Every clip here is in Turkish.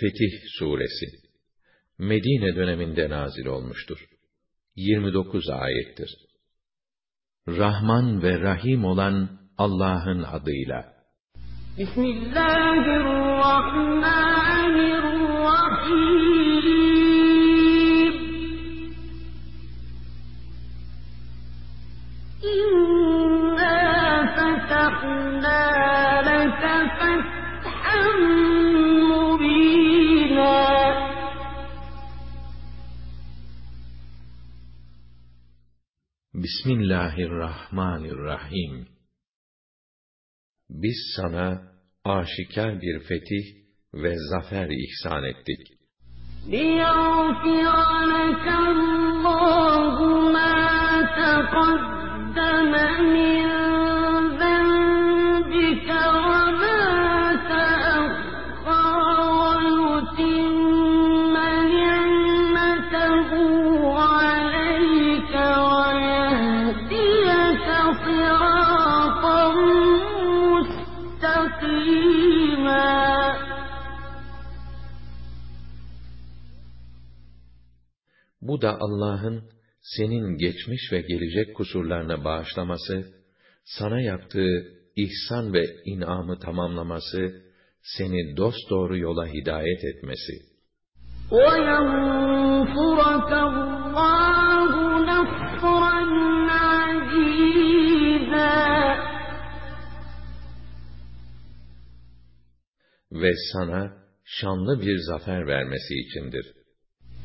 Fetih Suresi Medine döneminde nazil olmuştur. 29 ayettir. Rahman ve Rahim olan Allah'ın adıyla. Bismillahirrahmanirrahim. Bismillahirrahmanirrahim. Biz sana aşikar bir fetih ve zafer ihsan ettik. ليغفر لك الله ما تقدم من da Allah'ın senin geçmiş ve gelecek kusurlarını bağışlaması, sana yaptığı ihsan ve inamı tamamlaması, seni dosdoğru yola hidayet etmesi. وينصرك الله نصرا عزيزا Ve sana şanlı bir zafer vermesi içindir.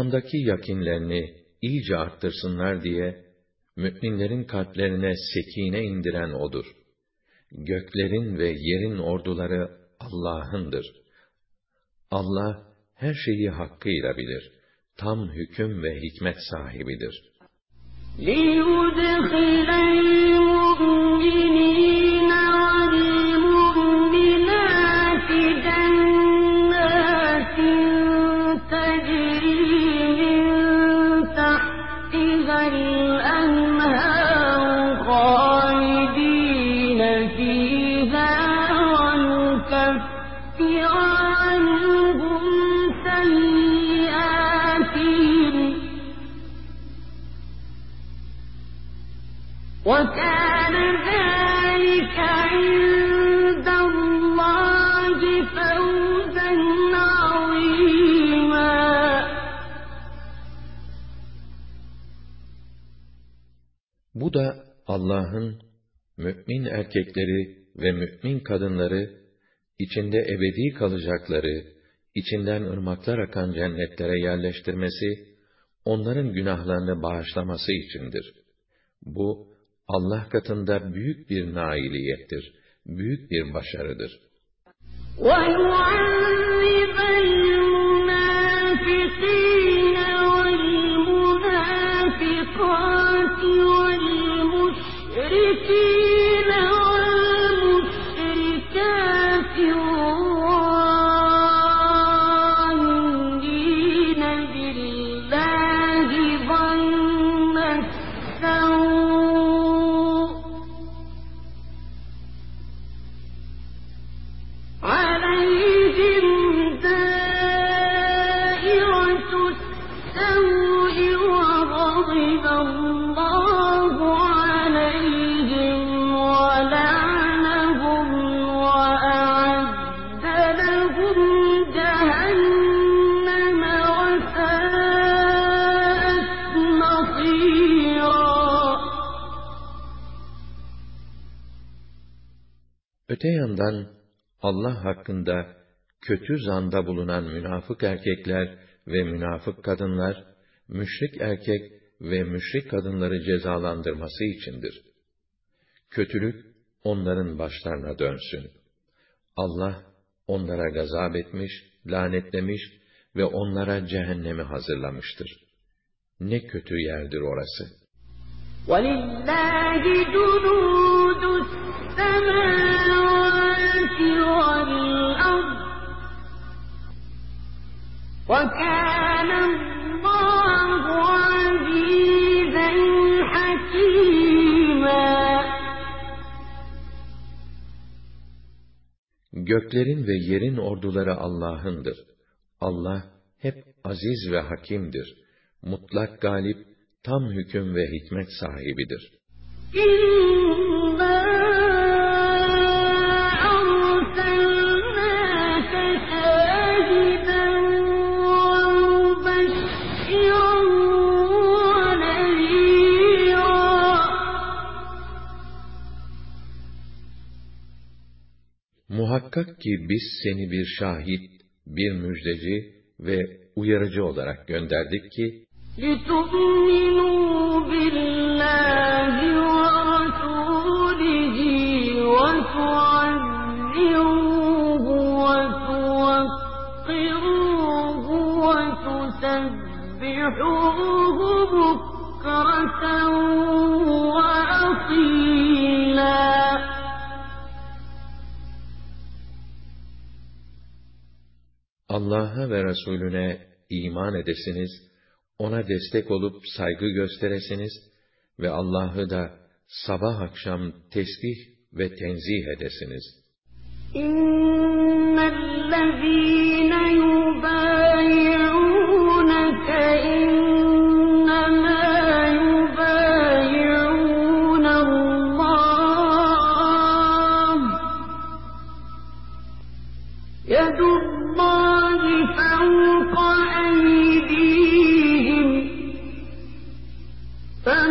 İmandaki yakinlerini iyice arttırsınlar diye, mü'minlerin kalplerine sekine indiren O'dur. Göklerin ve yerin orduları Allah'ındır. Allah, her şeyi hakkıyla bilir. Tam hüküm ve hikmet sahibidir. ليدخل المؤمنين Bu da Allah'ın mümin erkekleri ve mümin kadınları içinde ebedi kalacakları, içinden ırmaklar akan cennetlere yerleştirmesi, onların günahlarını bağışlaması içindir. Bu Allah katında büyük bir nailiyettir, büyük bir başarıdır. ويعذب Allah hakkında kötü zanda bulunan münafık erkekler ve münafık kadınlar, müşrik erkek ve müşrik kadınları cezalandırması içindir. Kötülük onların başlarına dönsün. Allah onlara gazap etmiş, lanetlemiş ve onlara cehennemi hazırlamıştır. Ne kötü yerdir orası. وَلِلَّهِ جُنُودُ السَّمَاوَاتِ وَكَانَ اللّٰهُ عَزِيزًا حَكِيمًا Göklerin ve yerin orduları Allah'ındır. Allah hep aziz ve hakimdir. Mutlak galip, tam hüküm ve hikmet sahibidir. Muhakkak ki biz seni bir şahit, bir müjdeci ve uyarıcı olarak gönderdik ki, لِتُؤْمِنُوا بِاللَّهِ وَرَسُولِهِ وَتُعَزِّرُوهُ وَتُوَقِّرُوهُ وَتُسَبِّحُوهُ بُكْرَةً وَأَصِيلًا Allah'a ve Resulüne iman edesiniz, ona destek olup saygı gösteresiniz ve Allah'ı da sabah akşam tesbih ve tenzih edesiniz. İnnellezîne yubayi'ûneke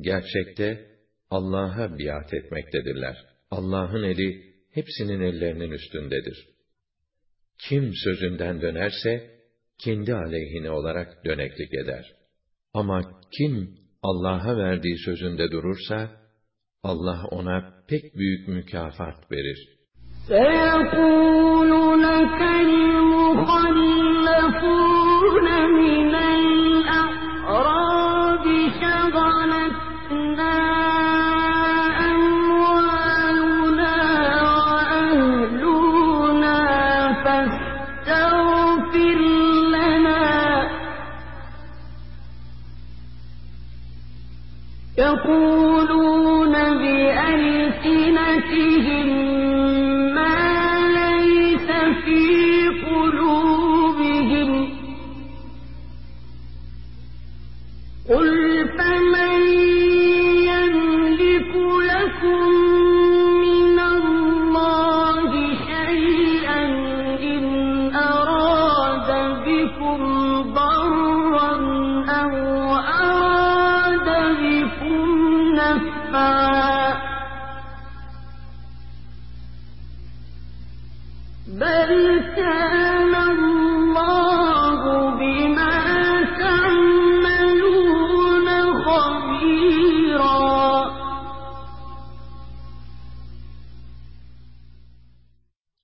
gerçekte Allah'a biat etmektedirler. Allah'ın eli, hepsinin ellerinin üstündedir. Kim sözünden dönerse, kendi aleyhine olarak döneklik eder. Ama kim Allah'a verdiği sözünde durursa, Allah ona pek büyük mükafat verir. سيقول لك المخلفون يقولون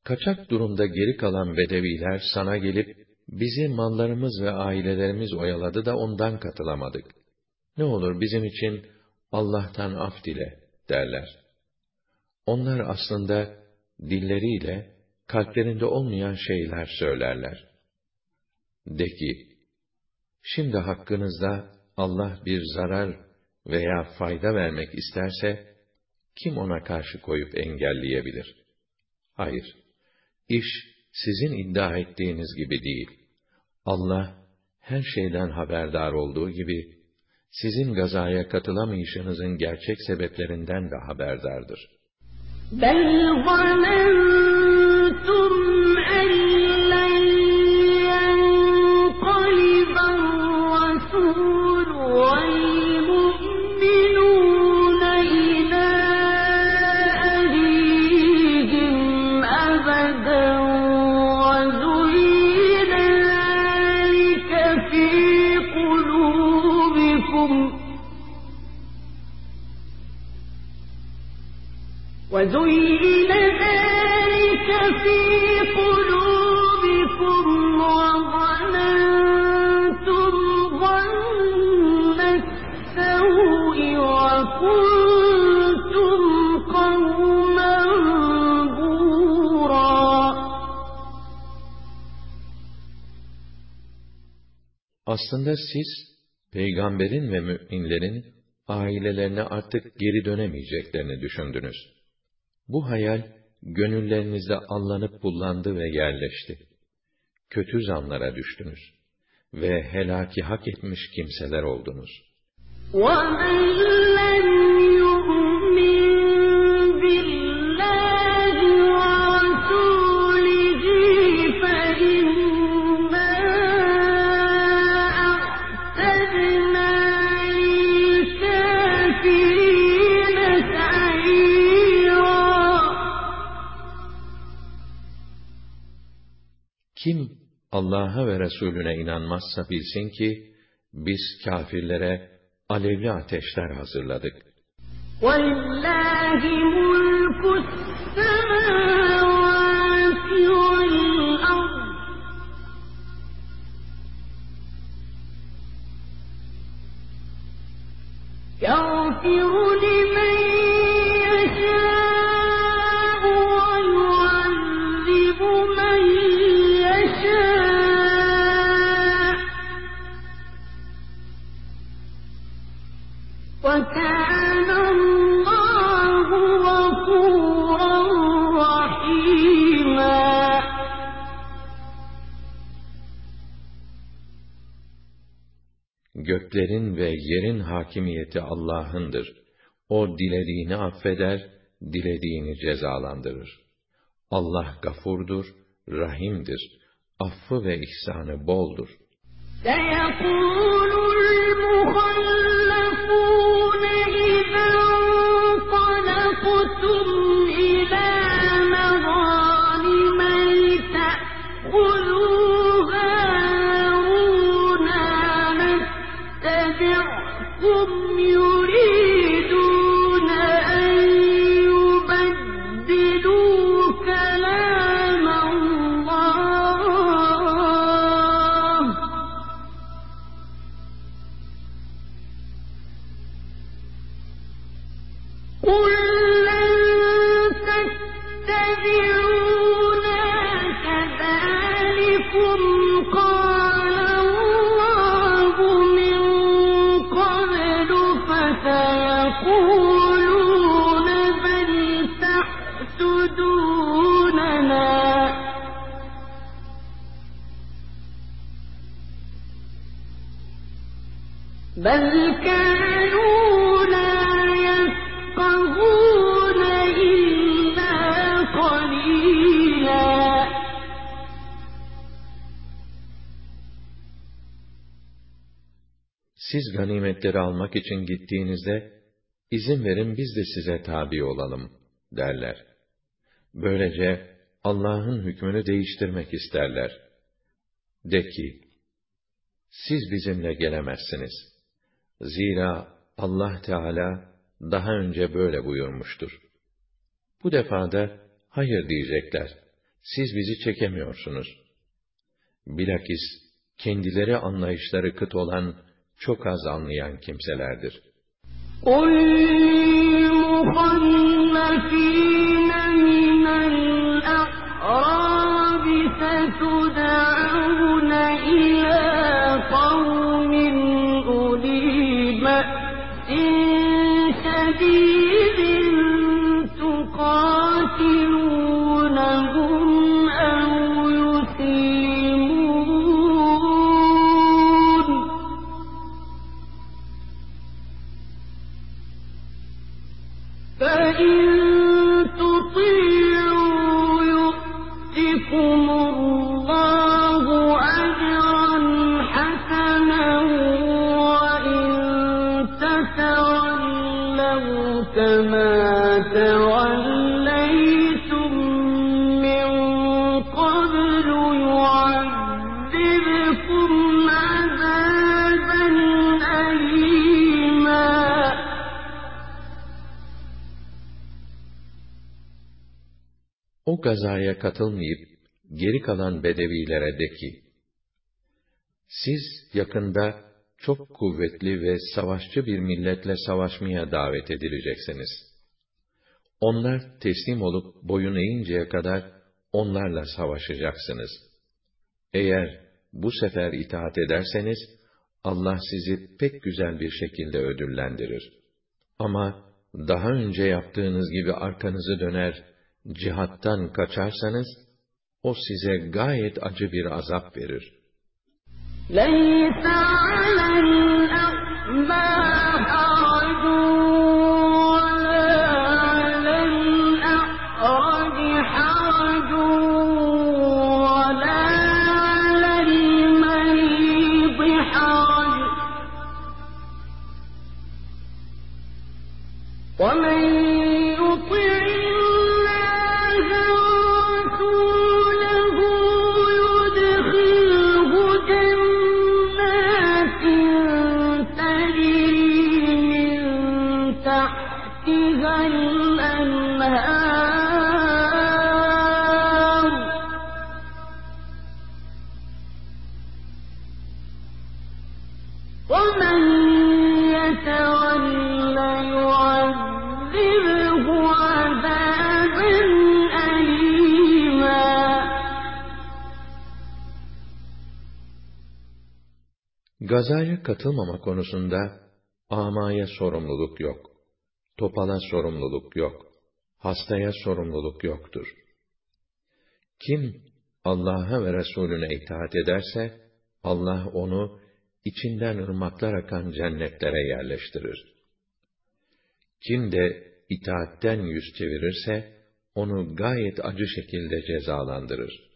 Kaçak durumda geri kalan bedeviler sana gelip, bizi mallarımız ve ailelerimiz oyaladı da ondan katılamadık. Ne olur bizim için Allah'tan af dile derler. Onlar aslında dilleriyle kalplerinde olmayan şeyler söylerler. De ki, şimdi hakkınızda Allah bir zarar veya fayda vermek isterse, kim ona karşı koyup engelleyebilir? Hayır, iş sizin iddia ettiğiniz gibi değil. Allah, her şeyden haberdar olduğu gibi, sizin gazaya katılamayışınızın gerçek sebeplerinden de haberdardır. بَلْ وزين ذلك في قلوبكم وظننتم ظن السوء وكنتم قوما بورا Aslında siz, peygamberin ve müminlerin ailelerine artık geri dönemeyeceklerini düşündünüz. Bu hayal, gönüllerinizde allanıp bullandı ve yerleşti. Kötü zanlara düştünüz ve helaki hak etmiş kimseler oldunuz. ومن Allah'a ve Resulüne inanmazsa bilsin ki, biz kafirlere alevli ateşler hazırladık. ولله ملك السماوات والأرض يغفر Göklerin ve yerin hakimiyeti Allah'ındır. O dilediğini affeder, dilediğini cezalandırır. Allah gafurdur, rahimdir. Affı ve ihsanı boldur. سيقول المخلفون فسيقولون بل تحسدوننا بل كانوا لا يفقهون إلا قليلا Siz ganimetleri almak için gittiğinizde, izin verin biz de size tabi olalım, derler. Böylece Allah'ın hükmünü değiştirmek isterler. De ki, siz bizimle gelemezsiniz. Zira Allah Teala daha önce böyle buyurmuştur. Bu defa da hayır diyecekler. Siz bizi çekemiyorsunuz. Bilakis kendileri anlayışları kıt olan çok az anlayan kimselerdir. قل للمخلفين O gazaya katılmayıp geri kalan bedevilere de ki, siz yakında çok kuvvetli ve savaşçı bir milletle savaşmaya davet edileceksiniz. Onlar teslim olup boyun eğinceye kadar onlarla savaşacaksınız. Eğer bu sefer itaat ederseniz, Allah sizi pek güzel bir şekilde ödüllendirir. Ama daha önce yaptığınız gibi arkanızı döner, cihattan kaçarsanız, o size gayet acı bir azap verir. لَيْسَ عَلَى الْأَعْمَىٰ Gazaya katılmama konusunda amaya sorumluluk yok. Topala sorumluluk yok. Hastaya sorumluluk yoktur. Kim Allah'a ve Resulüne itaat ederse Allah onu içinden ırmaklar akan cennetlere yerleştirir. Kim de itaatten yüz çevirirse onu gayet acı şekilde cezalandırır.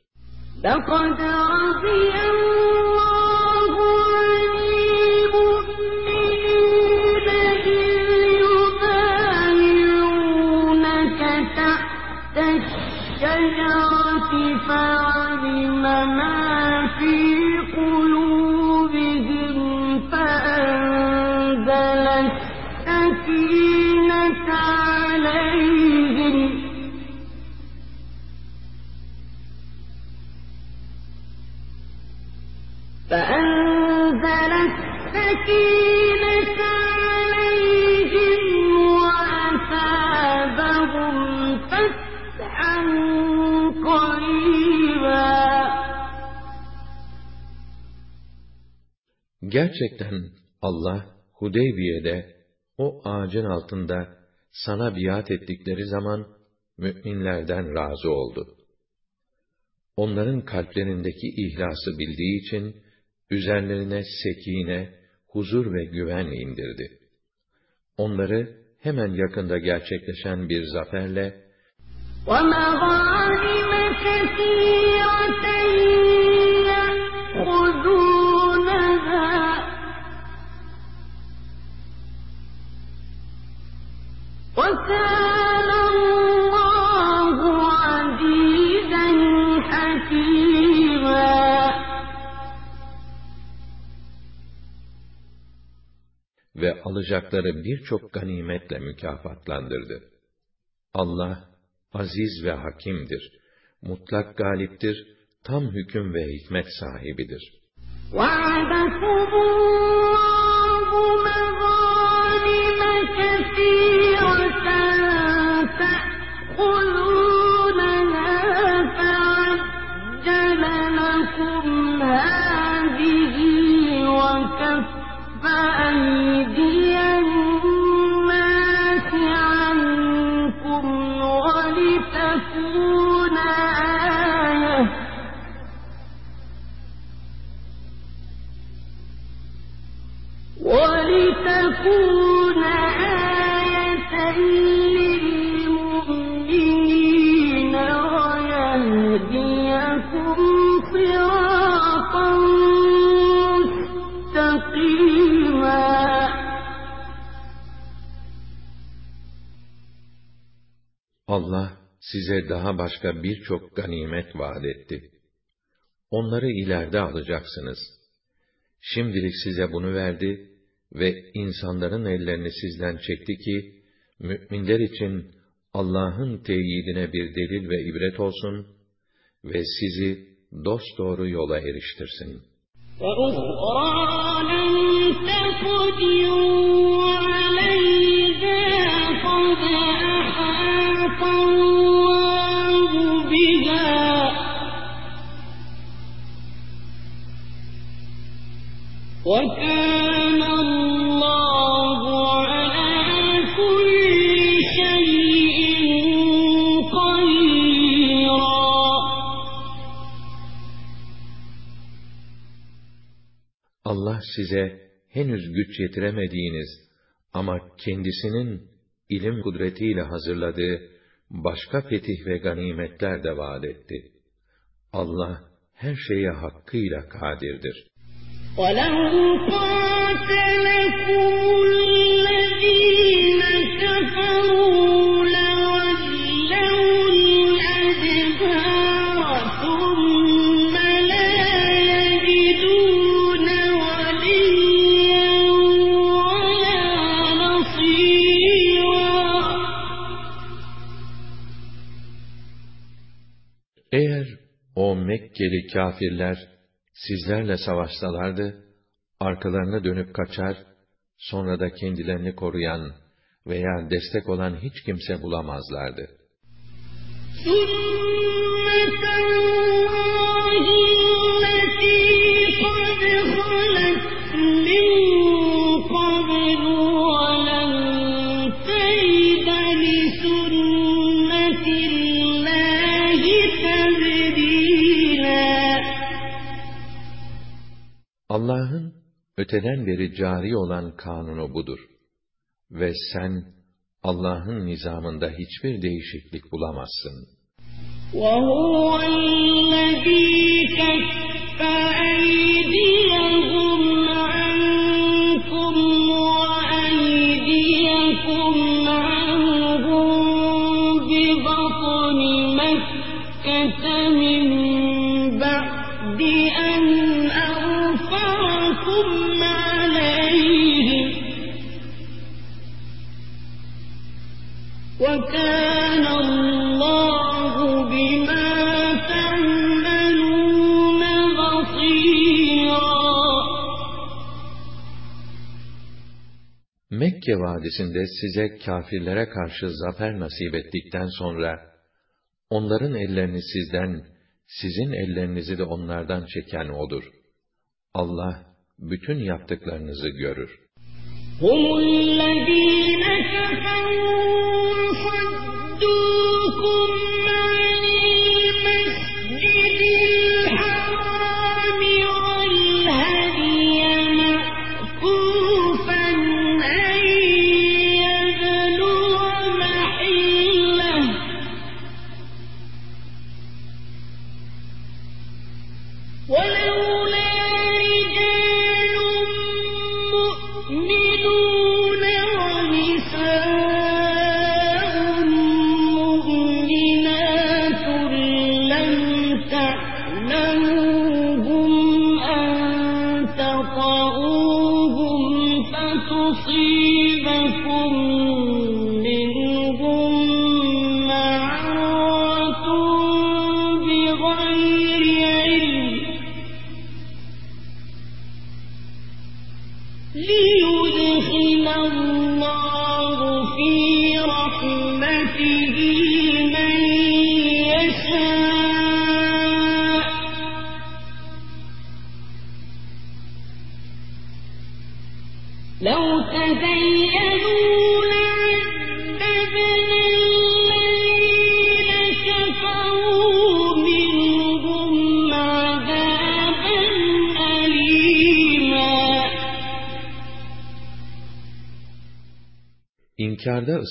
لَقَدْ رَضِيَ Gerçekten Allah Hudeybiye'de o ağacın altında sana biat ettikleri zaman müminlerden razı oldu. Onların kalplerindeki ihlası bildiği için üzerlerine sekine, huzur ve güven indirdi. Onları hemen yakında gerçekleşen bir zaferle ومغانم كثيرة ve alacakları birçok ganimetle mükafatlandırdı. Allah aziz ve hakimdir. Mutlak galiptir, tam hüküm ve hikmet sahibidir. وعدكم size daha başka birçok ganimet vaat etti. Onları ileride alacaksınız. Şimdilik size bunu verdi ve insanların ellerini sizden çekti ki, müminler için Allah'ın teyidine bir delil ve ibret olsun ve sizi dosdoğru yola eriştirsin. وأخرى لم تقدروا بها وكان الله على كل شيء قديرا Allah size henüz güç yetiremediğiniz ama kendisinin ilim kudretiyle hazırladığı başka fetih ve ganimetler de vaat etti. Allah her şeye hakkıyla kadirdir. ولو Mekkeli kâfirler sizlerle savaşsalardı, arkalarını dönüp kaçar, sonra da kendilerini koruyan veya destek olan hiç kimse bulamazlardı. Allah'ın öteden beri cari olan kanunu budur. Ve sen Allah'ın nizamında hiçbir değişiklik bulamazsın. وهو الذي كف Mekke vadisinde size kâfirlere karşı zafer nasip ettikten sonra, onların ellerini sizden, sizin ellerinizi de onlardan çeken O'dur. Allah, bütün yaptıklarınızı görür.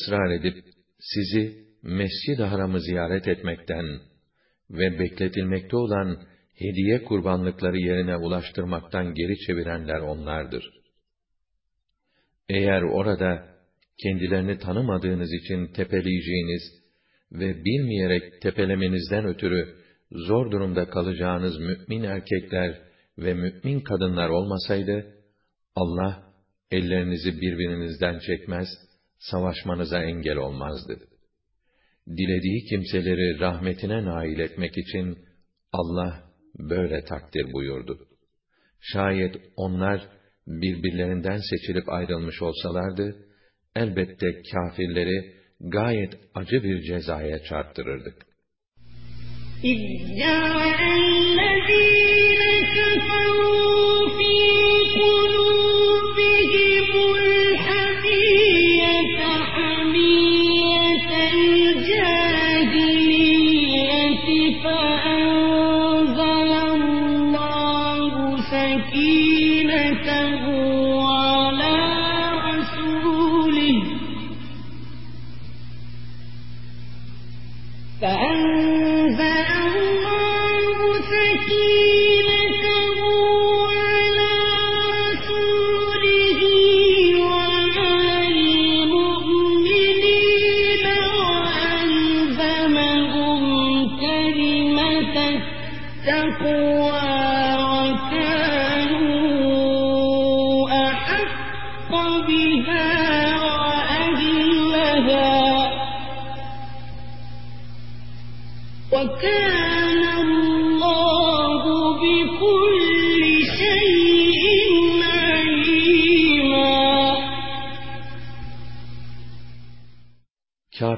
Israr edip, sizi Mescid-i Haram'ı ziyaret etmekten ve bekletilmekte olan hediye kurbanlıkları yerine ulaştırmaktan geri çevirenler onlardır. Eğer orada kendilerini tanımadığınız için tepeleyeceğiniz ve bilmeyerek tepelemenizden ötürü zor durumda kalacağınız mümin erkekler ve mümin kadınlar olmasaydı, Allah ellerinizi birbirinizden çekmez, savaşmanıza engel olmazdı. Dilediği kimseleri rahmetine nail etmek için Allah böyle takdir buyurdu. Şayet onlar birbirlerinden seçilip ayrılmış olsalardı, elbette kâfirleri gayet acı bir cezaya çarptırırdık. إذ الجاهلية فأنزل الله سكينته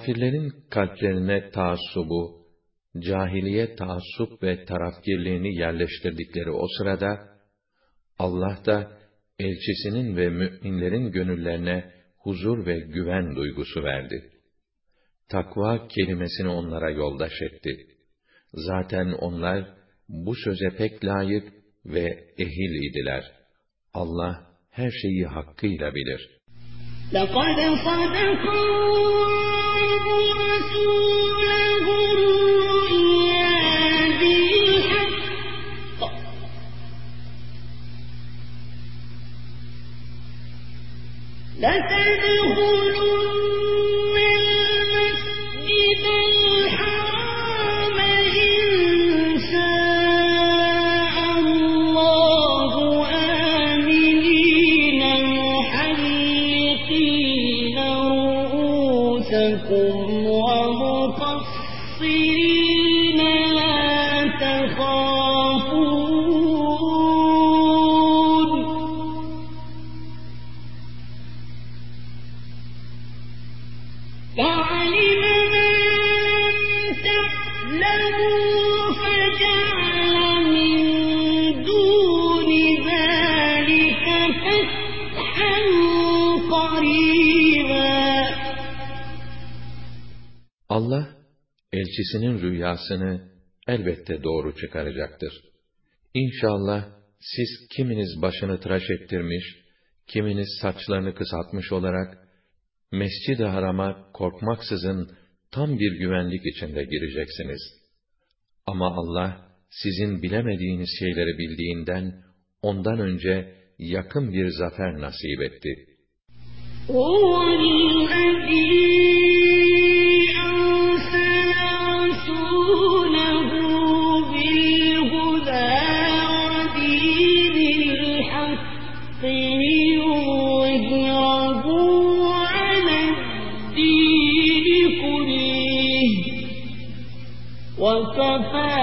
Kafirlerin kalplerine taassubu, cahiliye taassup ve tarafgirliğini yerleştirdikleri o sırada, Allah da elçisinin ve müminlerin gönüllerine huzur ve güven duygusu verdi. Takva kelimesini onlara yoldaş etti. Zaten onlar bu söze pek layık ve ehil idiler. Allah her şeyi hakkıyla bilir. لقد صدق لتدخلن elçisinin rüyasını elbette doğru çıkaracaktır. İnşallah siz kiminiz başını tıraş ettirmiş, kiminiz saçlarını kısaltmış olarak, Mescid-i Haram'a korkmaksızın tam bir güvenlik içinde gireceksiniz. Ama Allah, sizin bilemediğiniz şeyleri bildiğinden, ondan önce yakın bir zafer nasip etti. هو وكفى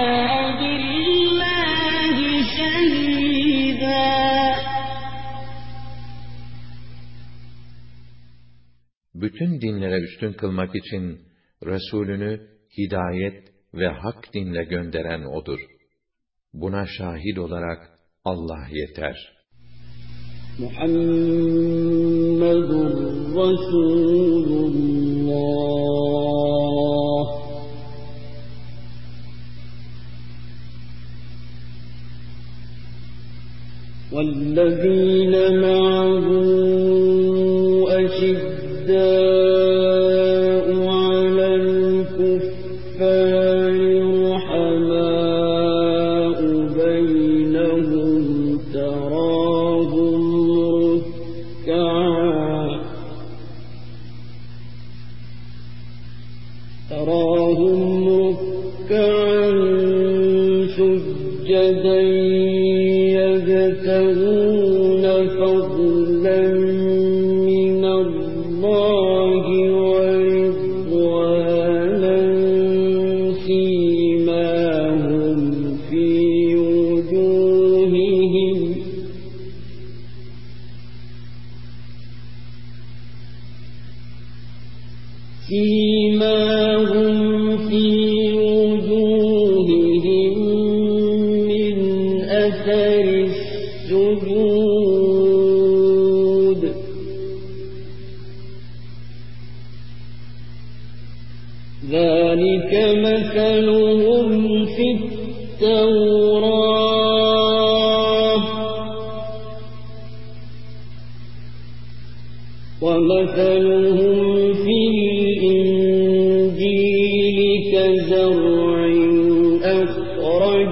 بالله شهيدا bütün dinlere üstün kılmak için Resulünü hidayet ve hak dinle gönderen O'dur. Buna şahit olarak Allah yeter. محمد رسول الذين معه أشداء على الكفار رحماء بينهم تراهم ركعا تراهم ركعا سجدين.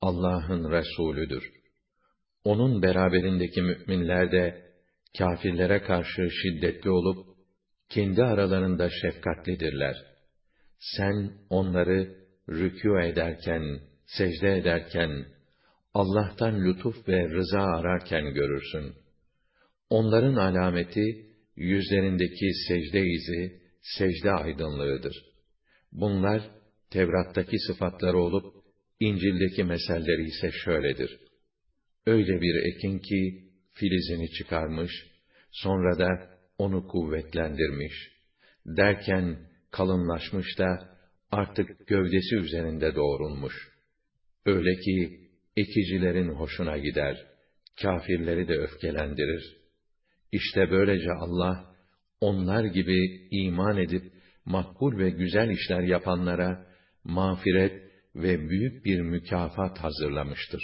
Allah'ın Resulüdür. Onun beraberindeki müminler de kâfirlere karşı şiddetli olup kendi aralarında şefkatlidirler. Sen onları rükû ederken, secde ederken, Allah'tan lütuf ve rıza ararken görürsün. Onların alameti yüzlerindeki secde izi, secde aydınlığıdır. Bunlar Tevrat'taki sıfatları olup İncil'deki meselleri ise şöyledir. Öyle bir ekin ki filizini çıkarmış, sonra da onu kuvvetlendirmiş. Derken kalınlaşmış da artık gövdesi üzerinde doğrulmuş. Öyle ki ekicilerin hoşuna gider, kâfirleri de öfkelendirir. İşte böylece Allah, onlar gibi iman edip makbul ve güzel işler yapanlara mağfiret ve büyük bir mükafat hazırlamıştır.